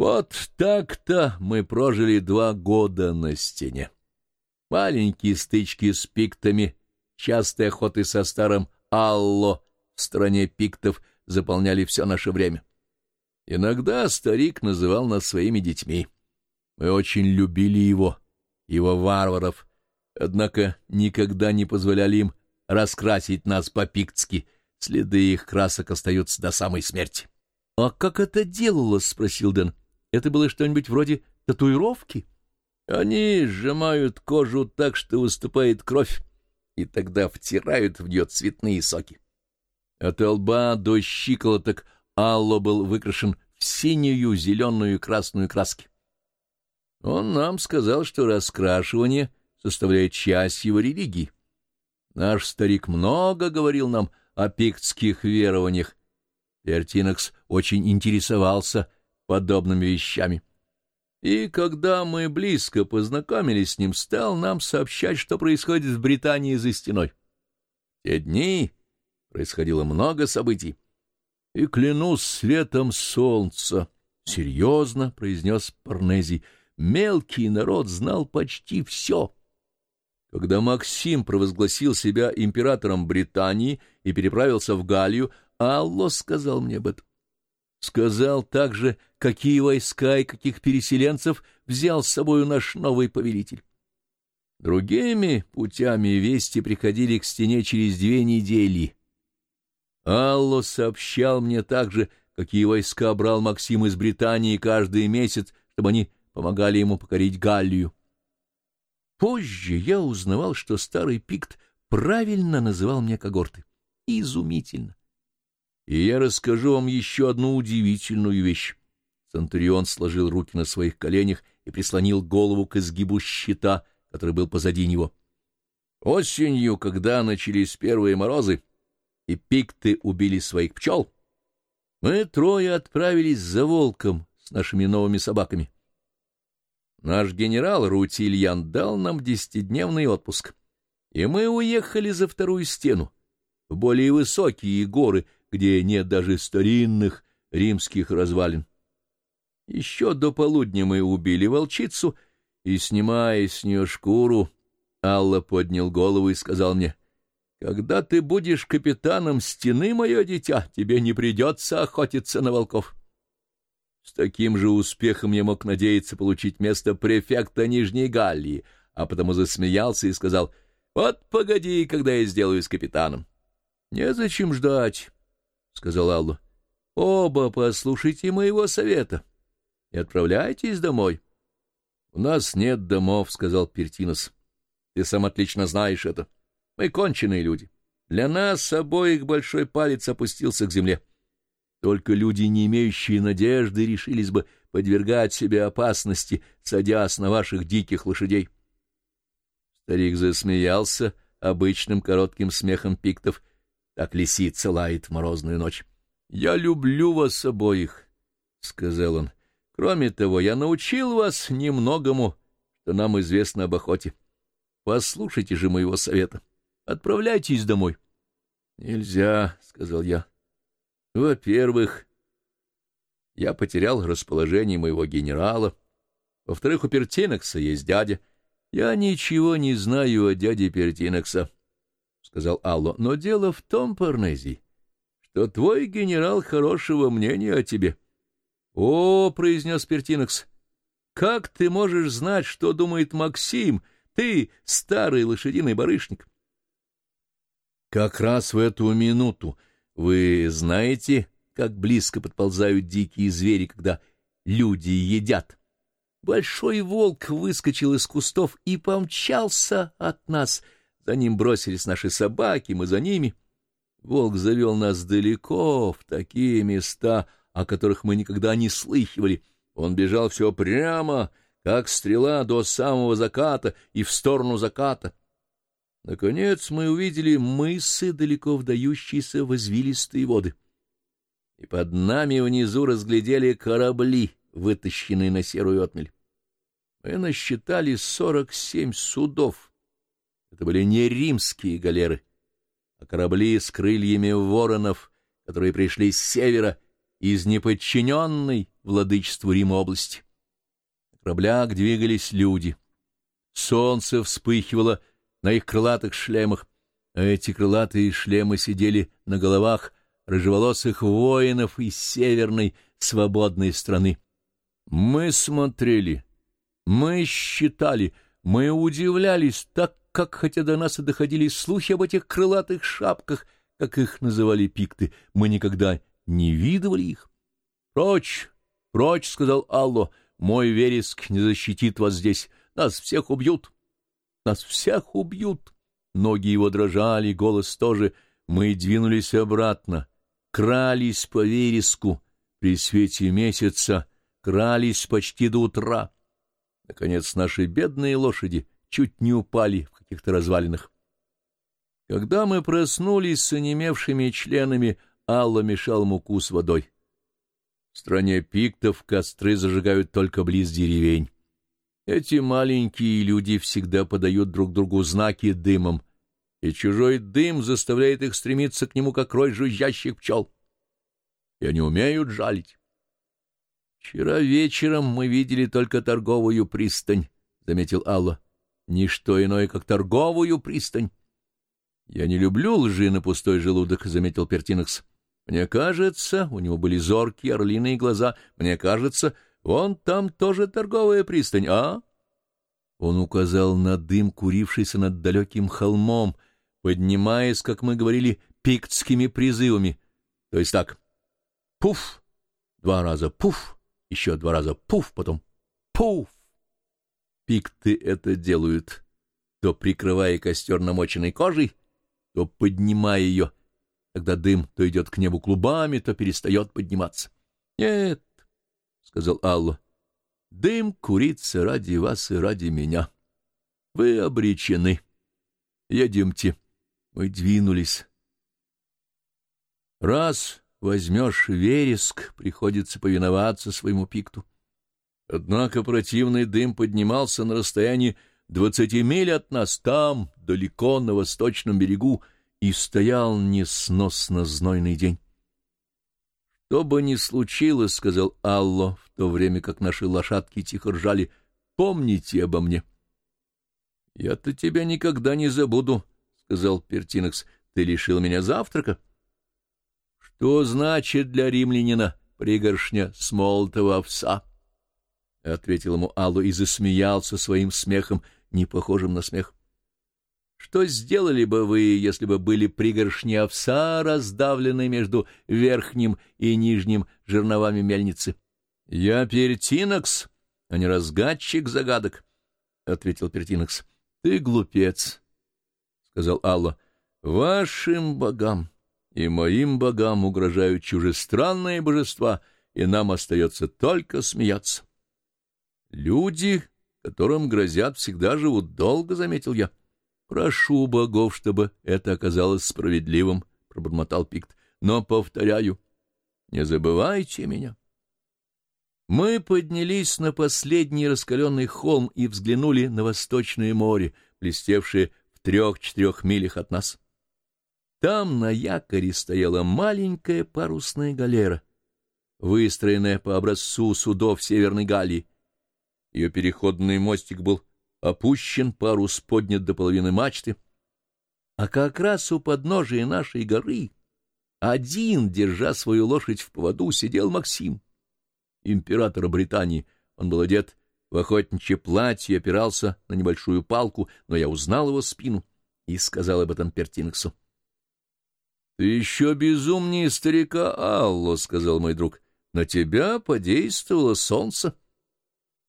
Вот так-то мы прожили два года на стене. Маленькие стычки с пиктами, частые охоты со старым Алло в стране пиктов заполняли все наше время. Иногда старик называл нас своими детьми. Мы очень любили его, его варваров, однако никогда не позволяли им раскрасить нас по-пиктски, следы их красок остаются до самой смерти. — А как это делалось? — спросил Дэн. Это было что-нибудь вроде татуировки? Они сжимают кожу так, что выступает кровь, и тогда втирают в нее цветные соки. От лба до щиколоток Алло был выкрашен в синюю, зеленую и красную краски. Он нам сказал, что раскрашивание составляет часть его религии. Наш старик много говорил нам о пиктских верованиях. Вертинокс очень интересовался подобными вещами. И когда мы близко познакомились с ним, стал нам сообщать, что происходит в Британии за стеной. В те дни происходило много событий. И клянусь светом солнца, — серьезно произнес Парнезий, — мелкий народ знал почти все. Когда Максим провозгласил себя императором Британии и переправился в Галлию, Алло сказал мне об этом. Сказал также, какие войска и каких переселенцев взял с собою наш новый повелитель. Другими путями вести приходили к стене через две недели. Алло сообщал мне также, какие войска брал Максим из Британии каждый месяц, чтобы они помогали ему покорить Галлию. Позже я узнавал, что старый Пикт правильно называл мне когорты. Изумительно. И я расскажу вам еще одну удивительную вещь. Центурион сложил руки на своих коленях и прислонил голову к изгибу щита, который был позади него. Осенью, когда начались первые морозы, и пикты убили своих пчел, мы трое отправились за волком с нашими новыми собаками. Наш генерал Рутильян дал нам десятидневный отпуск, и мы уехали за вторую стену, в более высокие горы, где нет даже старинных римских развалин. Еще до полудня мы убили волчицу, и, снимая с нее шкуру, Алла поднял голову и сказал мне, «Когда ты будешь капитаном стены, мое дитя, тебе не придется охотиться на волков». С таким же успехом я мог надеяться получить место префекта Нижней Галлии, а потому засмеялся и сказал, «Вот погоди, когда я сделаюсь капитаном». «Незачем ждать». — сказал Аллу. — Оба послушайте моего совета и отправляйтесь домой. — У нас нет домов, — сказал Пертинос. — Ты сам отлично знаешь это. Мы конченые люди. Для нас обоих большой палец опустился к земле. Только люди, не имеющие надежды, решились бы подвергать себе опасности, садясь на ваших диких лошадей. Старик засмеялся обычным коротким смехом пиктов так лисица лает в морозную ночь. — Я люблю вас обоих, — сказал он. — Кроме того, я научил вас немногому, что нам известно об охоте. Послушайте же моего совета. Отправляйтесь домой. — Нельзя, — сказал я. — Во-первых, я потерял расположение моего генерала. Во-вторых, у Пертинокса есть дядя. Я ничего не знаю о дяде Пертинокса. — сказал Алло, — но дело в том, Парнези, что твой генерал хорошего мнения о тебе. — О, — произнес Пертинокс, — как ты можешь знать, что думает Максим, ты старый лошадиный барышник? Как раз в эту минуту вы знаете, как близко подползают дикие звери, когда люди едят. Большой волк выскочил из кустов и помчался от нас — за ним бросились наши собаки, мы за ними. Волк завел нас далеко, в такие места, о которых мы никогда не слыхивали. Он бежал все прямо, как стрела, до самого заката и в сторону заката. Наконец мы увидели мысы, далеко вдающиеся в извилистые воды. И под нами внизу разглядели корабли, вытащенные на серую отмель. Мы насчитали сорок семь судов — это были не римские галеры, а корабли с крыльями воронов, которые пришли с севера, из неподчиненной владычеству Рима области. На кораблях двигались люди. Солнце вспыхивало на их крылатых шлемах, а эти крылатые шлемы сидели на головах рыжеволосых воинов из северной свободной страны. Мы смотрели, мы считали, мы удивлялись, так как, хотя до нас и доходили слухи об этих крылатых шапках, как их называли пикты, мы никогда не видывали их. — Прочь, прочь, — сказал Алло, — мой вереск не защитит вас здесь, нас всех убьют, нас всех убьют. Ноги его дрожали, голос тоже. Мы двинулись обратно, крались по вереску при свете месяца, крались почти до утра. Наконец наши бедные лошади чуть не упали в каких-то развалинах. Когда мы проснулись с онемевшими членами, Алла мешал муку с водой. В стране пиктов костры зажигают только близ деревень. Эти маленькие люди всегда подают друг другу знаки дымом, и чужой дым заставляет их стремиться к нему, как рой жужжащих пчел. И они умеют жалить. Вчера вечером мы видели только торговую пристань, — заметил Алла. Ничто иное, как торговую пристань. Я не люблю лжи на пустой желудок, — заметил Пертинекс. Мне кажется, у него были зоркие орлиные глаза, мне кажется, вон там тоже торговая пристань, а? Он указал на дым, курившийся над далеким холмом, поднимаясь, как мы говорили, пиктскими призывами. То есть так, пуф, два раза пуф, еще два раза пуф, потом пуф. Пикты это делают, то прикрывая костер намоченной кожей, то поднимая ее. Когда дым то идет к небу клубами, то перестает подниматься. — Нет, — сказал Алла, — дым курится ради вас и ради меня. Вы обречены. Едемте. Мы двинулись. Раз возьмешь вереск, приходится повиноваться своему пикту. Однако противный дым поднимался на расстоянии двадцати миль от нас, там, далеко на восточном берегу, и стоял несносно знойный день. «Что бы ни случилось, — сказал Алло, в то время как наши лошадки тихо ржали, — помните обо мне». «Я-то тебя никогда не забуду», — сказал Пертинекс. «Ты лишил меня завтрака». Что значит для римлянина пригоршня смолотого овса? — ответил ему Аллу и засмеялся своим смехом, не похожим на смех. — Что сделали бы вы, если бы были пригоршни овса, раздавленные между верхним и нижним жерновами мельницы? — Я Пертинокс, а не разгадчик загадок, — ответил Пертинокс. — Ты глупец, — сказал Алла. — Вашим богам и моим богам угрожают чужестранные божества, и нам остается только смеяться. Люди, которым грозят, всегда живут долго, — заметил я. Прошу богов, чтобы это оказалось справедливым, — пробормотал Пикт. Но, повторяю, не забывайте меня. Мы поднялись на последний раскаленный холм и взглянули на восточное море, блестевшее в трех-четырех милях от нас. Там на якоре стояла маленькая парусная галера, выстроенная по образцу судов Северной Галлии. Ее переходный мостик был опущен, парус поднят до половины мачты, а как раз у подножия нашей горы, один, держа свою лошадь в поводу, сидел Максим, император Британии. Он был одет в охотничье платье, опирался на небольшую палку, но я узнал его спину и сказал об этом Пертинксу. — Ты еще безумнее старика Алло, — сказал мой друг. — На тебя подействовало солнце.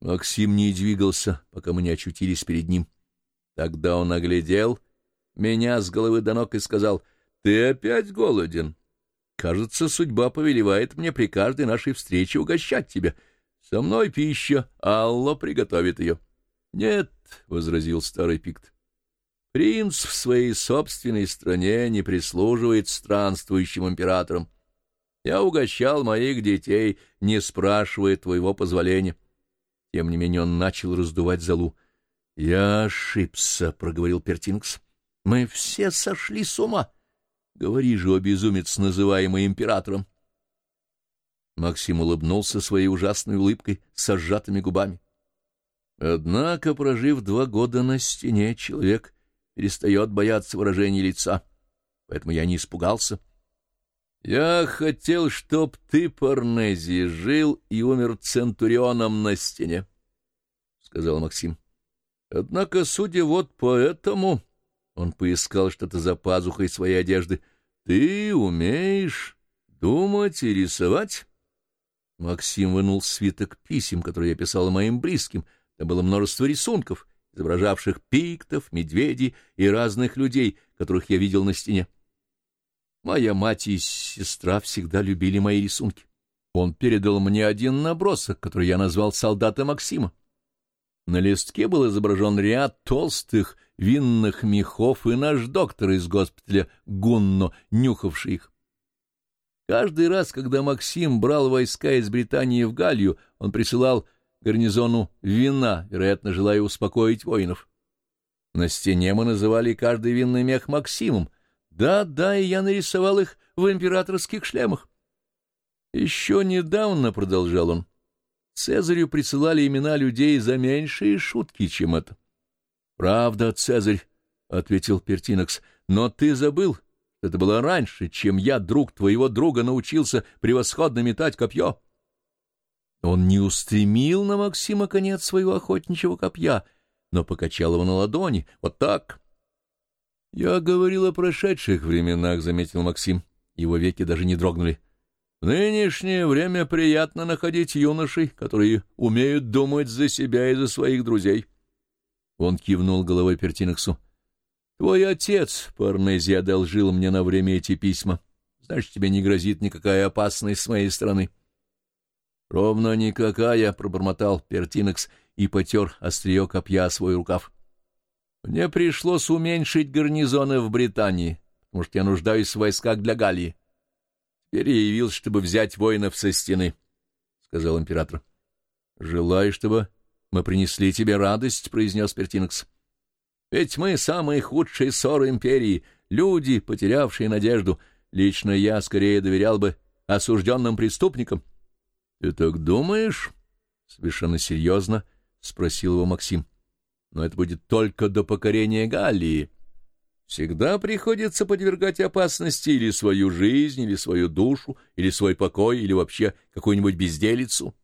Максим не двигался, пока мы не очутились перед ним. Тогда он оглядел меня с головы до ног и сказал, — Ты опять голоден? Кажется, судьба повелевает мне при каждой нашей встрече угощать тебя. Со мной пища, Алло приготовит ее. — Нет, — возразил старый пикт, Принц в своей собственной стране не прислуживает странствующим императорам. Я угощал моих детей, не спрашивая твоего позволения. Тем не менее он начал раздувать залу. — Я ошибся, — проговорил Пертинкс. — Мы все сошли с ума. Говори же, о безумец, называемый императором. Максим улыбнулся своей ужасной улыбкой с сжатыми губами. Однако, прожив два года на стене, человек перестает бояться выражения лица, поэтому я не испугался. Я хотел, чтоб ты, Парнези, жил и умер центурионом на стене, — сказал Максим. Однако, судя вот по этому, он поискал что-то за пазухой своей одежды, ты умеешь думать и рисовать? Максим вынул свиток писем, которые я писал моим близким. Там было множество рисунков, изображавших пиктов, медведей и разных людей, которых я видел на стене. Моя мать и сестра всегда любили мои рисунки. Он передал мне один набросок, который я назвал «Солдата Максима». На листке был изображен ряд толстых винных мехов и наш доктор из госпиталя Гунно, нюхавший их. Каждый раз, когда Максим брал войска из Британии в Галлию, он присылал гарнизону вина, вероятно, желая успокоить воинов. На стене мы называли каждый винный мех Максимом, да, да, и я нарисовал их в императорских шлемах. Еще недавно, — продолжал он, — Цезарю присылали имена людей за меньшие шутки, чем это. — Правда, Цезарь, — ответил Пертинокс, — но ты забыл, это было раньше, чем я, друг твоего друга, научился превосходно метать копье. Он не устремил на Максима конец своего охотничьего копья, но покачал его на ладони, вот так — «Я говорил о прошедших временах», — заметил Максим. Его веки даже не дрогнули. «В нынешнее время приятно находить юношей, которые умеют думать за себя и за своих друзей». Он кивнул головой Пертиноксу. «Твой отец, Парнези, одолжил мне на время эти письма. Значит, тебе не грозит никакая опасность с моей стороны». «Ровно никакая», — пробормотал Пертинокс и потер острие копья свой рукав. Мне пришлось уменьшить гарнизоны в Британии, потому что я нуждаюсь в войсках для Галлии. Теперь я явился, чтобы взять воинов со стены, — сказал император. — Желаю, чтобы мы принесли тебе радость, — произнес Пертинокс. — Ведь мы самые худшие ссоры империи, люди, потерявшие надежду. Лично я скорее доверял бы осужденным преступникам. — Ты так думаешь? — совершенно серьезно спросил его Максим. — но это будет только до покорения Галлии. Всегда приходится подвергать опасности или свою жизнь, или свою душу, или свой покой, или вообще какую-нибудь безделицу.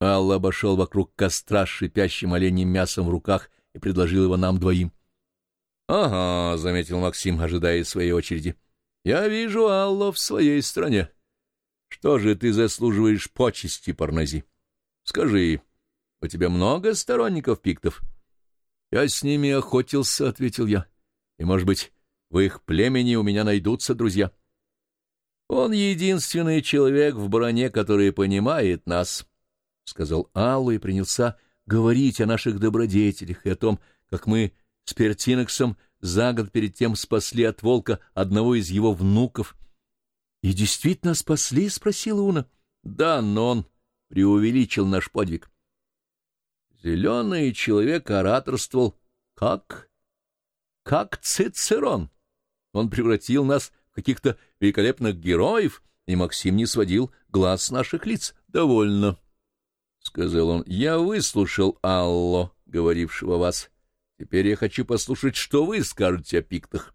Алла обошел вокруг костра с шипящим оленем мясом в руках и предложил его нам двоим. — Ага, — заметил Максим, ожидая своей очереди. — Я вижу Аллу в своей стране. Что же ты заслуживаешь почести, Парнази? Скажи, у тебя много сторонников пиктов? — «Я с ними охотился», — ответил я. «И, может быть, в их племени у меня найдутся друзья». «Он единственный человек в броне, который понимает нас», — сказал Аллу и принялся говорить о наших добродетелях и о том, как мы с Пертиноксом за год перед тем спасли от волка одного из его внуков. — И действительно спасли? — спросила Уна. — Да, но он преувеличил наш подвиг. Зеленый человек ораторствовал как... как Цицерон. Он превратил нас в каких-то великолепных героев, и Максим не сводил глаз с наших лиц. «Довольно», — сказал он. «Я выслушал Алло, говорившего вас. Теперь я хочу послушать, что вы скажете о пиктах».